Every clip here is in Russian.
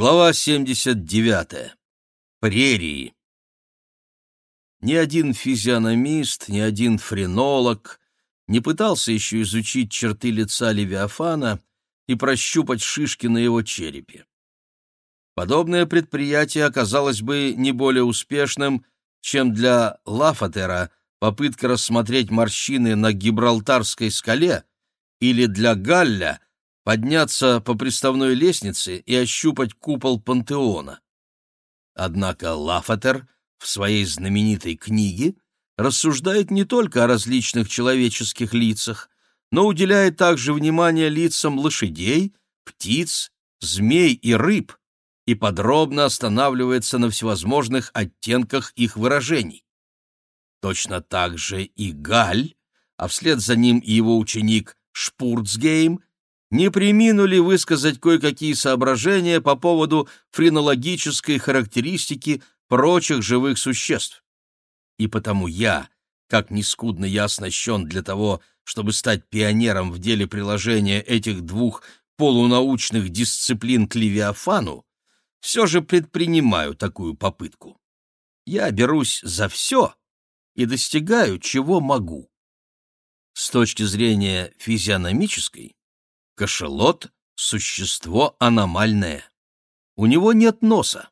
Глава 79. Прерии. Ни один физиономист, ни один френолог не пытался еще изучить черты лица Левиафана и прощупать шишки на его черепе. Подобное предприятие оказалось бы не более успешным, чем для Лафатера попытка рассмотреть морщины на Гибралтарской скале или для Галля — подняться по приставной лестнице и ощупать купол пантеона. Однако Лафатер в своей знаменитой книге рассуждает не только о различных человеческих лицах, но уделяет также внимание лицам лошадей, птиц, змей и рыб и подробно останавливается на всевозможных оттенках их выражений. Точно так же и Галь, а вслед за ним и его ученик Шпурцгейм не приминули высказать кое-какие соображения по поводу френологической характеристики прочих живых существ. И потому я, как нескудно я оснащен для того, чтобы стать пионером в деле приложения этих двух полунаучных дисциплин к Левиафану, все же предпринимаю такую попытку. Я берусь за все и достигаю, чего могу. С точки зрения физиономической, Кошелот — существо аномальное. У него нет носа.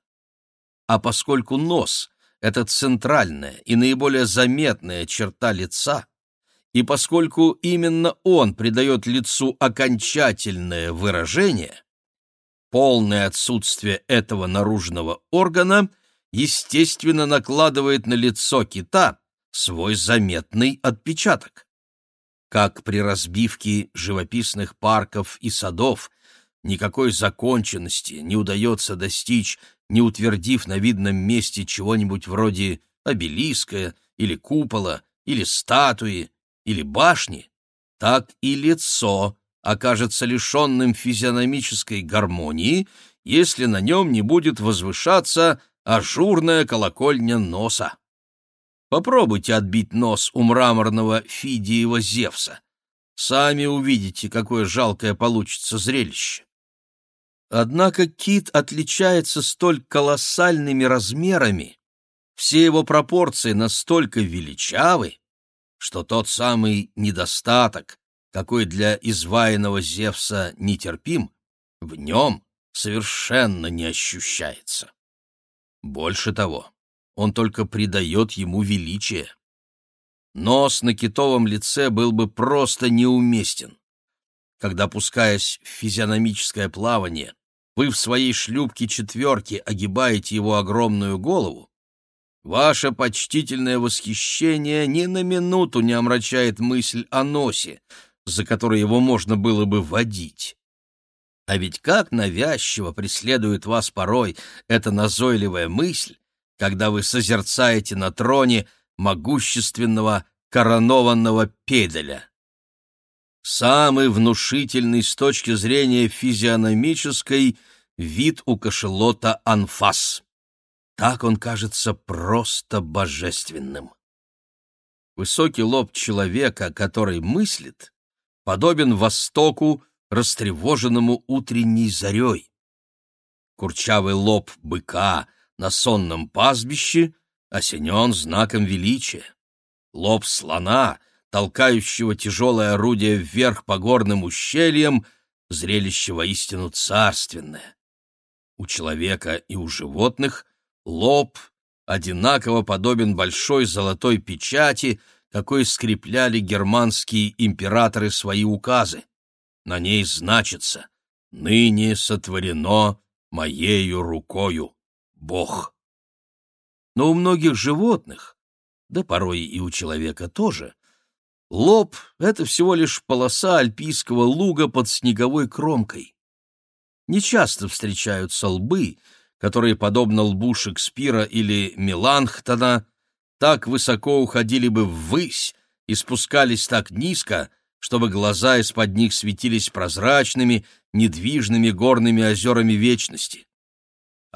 А поскольку нос — это центральная и наиболее заметная черта лица, и поскольку именно он придает лицу окончательное выражение, полное отсутствие этого наружного органа естественно накладывает на лицо кита свой заметный отпечаток как при разбивке живописных парков и садов никакой законченности не удается достичь, не утвердив на видном месте чего-нибудь вроде обелиска или купола, или статуи, или башни, так и лицо окажется лишенным физиономической гармонии, если на нем не будет возвышаться ажурная колокольня носа. Попробуйте отбить нос у мраморного Фидиева Зевса. Сами увидите, какое жалкое получится зрелище. Однако кит отличается столь колоссальными размерами, все его пропорции настолько величавы, что тот самый недостаток, какой для изваянного Зевса нетерпим, в нем совершенно не ощущается. Больше того, он только придает ему величие. Нос на китовом лице был бы просто неуместен. Когда, пускаясь в физиономическое плавание, вы в своей шлюпке четверки огибаете его огромную голову, ваше почтительное восхищение ни на минуту не омрачает мысль о носе, за который его можно было бы водить. А ведь как навязчиво преследует вас порой эта назойливая мысль, когда вы созерцаете на троне могущественного коронованного педеля. Самый внушительный с точки зрения физиономической вид у кошелота анфас. Так он кажется просто божественным. Высокий лоб человека, который мыслит, подобен востоку, растревоженному утренней зарей. Курчавый лоб быка, на сонном пастбище осенен знаком величия. Лоб слона, толкающего тяжелое орудие вверх по горным ущельям, зрелище воистину царственное. У человека и у животных лоб одинаково подобен большой золотой печати, какой скрепляли германские императоры свои указы. На ней значится «Ныне сотворено моею рукою». Бог. Но у многих животных, да порой и у человека тоже, лоб — это всего лишь полоса альпийского луга под снеговой кромкой. Нечасто встречаются лбы, которые, подобно лбу Шекспира или Меланхтона, так высоко уходили бы ввысь и спускались так низко, чтобы глаза из-под них светились прозрачными, недвижными горными озерами вечности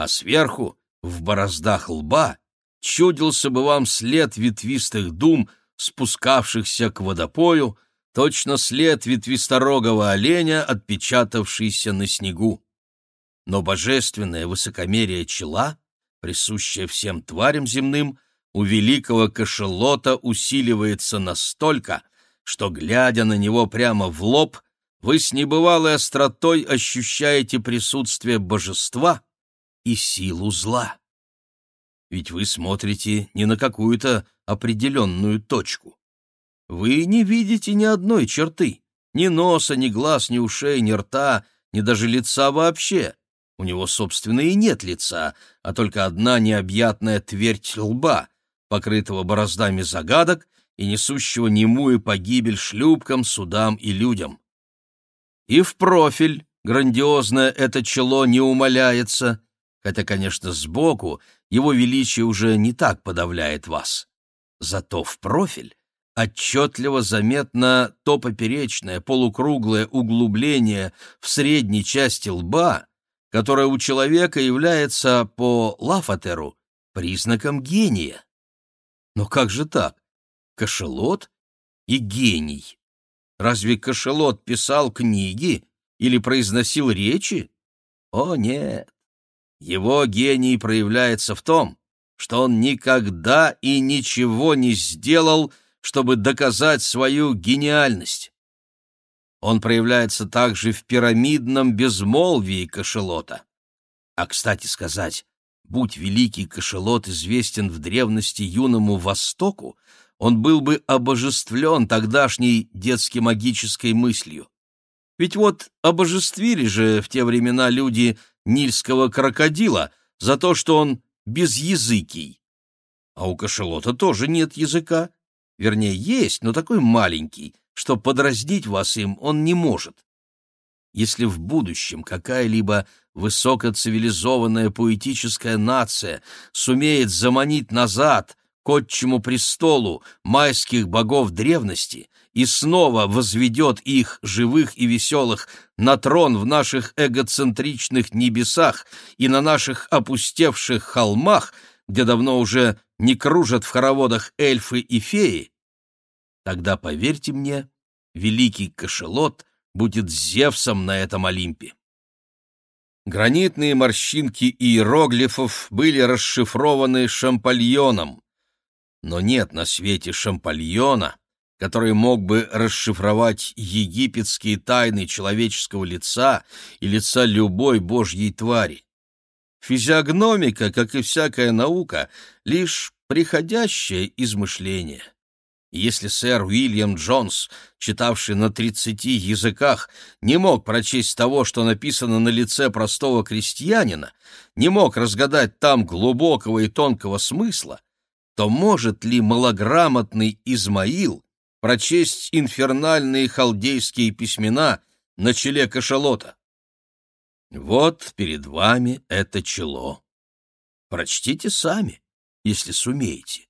а сверху, в бороздах лба, чудился бы вам след ветвистых дум, спускавшихся к водопою, точно след ветвисторогого оленя, отпечатавшийся на снегу. но божественное высокомерие чела, присущее всем тварям земным, у великого кошелота усиливается настолько, что, глядя на него прямо в лоб, вы с небывалой остротой ощущаете присутствие божества и силу зла. Ведь вы смотрите не на какую-то определенную точку. Вы не видите ни одной черты, ни носа, ни глаз, ни ушей, ни рта, ни даже лица вообще. У него, собственно, и нет лица, а только одна необъятная твердь лба, покрытого бороздами загадок и несущего немую погибель шлюпкам, судам и людям. И в профиль грандиозное это чело не умаляется, хотя, конечно, сбоку его величие уже не так подавляет вас. Зато в профиль отчетливо заметно то поперечное полукруглое углубление в средней части лба, которое у человека является по Лафатеру признаком гения. Но как же так? Кошелот и гений. Разве Кошелот писал книги или произносил речи? О, нет. Его гений проявляется в том, что он никогда и ничего не сделал, чтобы доказать свою гениальность. Он проявляется также в пирамидном безмолвии кошелота. А, кстати сказать, будь великий кошелот известен в древности юному Востоку, он был бы обожествлен тогдашней детски-магической мыслью. Ведь вот обожествили же в те времена люди нильского крокодила за то, что он безязыкий. А у кошелота тоже нет языка. Вернее, есть, но такой маленький, что подразнить вас им он не может. Если в будущем какая-либо высокоцивилизованная поэтическая нация сумеет заманить назад отчему престолу майских богов древности и снова возведет их, живых и веселых, на трон в наших эгоцентричных небесах и на наших опустевших холмах, где давно уже не кружат в хороводах эльфы и феи, тогда, поверьте мне, великий кошелот будет Зевсом на этом Олимпе. Гранитные морщинки иероглифов были расшифрованы шампальоном, но нет на свете шампальона, который мог бы расшифровать египетские тайны человеческого лица и лица любой божьей твари. Физиогномика, как и всякая наука, лишь приходящее измышление. Если сэр Уильям Джонс, читавший на тридцати языках, не мог прочесть того, что написано на лице простого крестьянина, не мог разгадать там глубокого и тонкого смысла, то может ли малограмотный Измаил прочесть инфернальные халдейские письмена на челе кашалота? Вот перед вами это чело. Прочтите сами, если сумеете.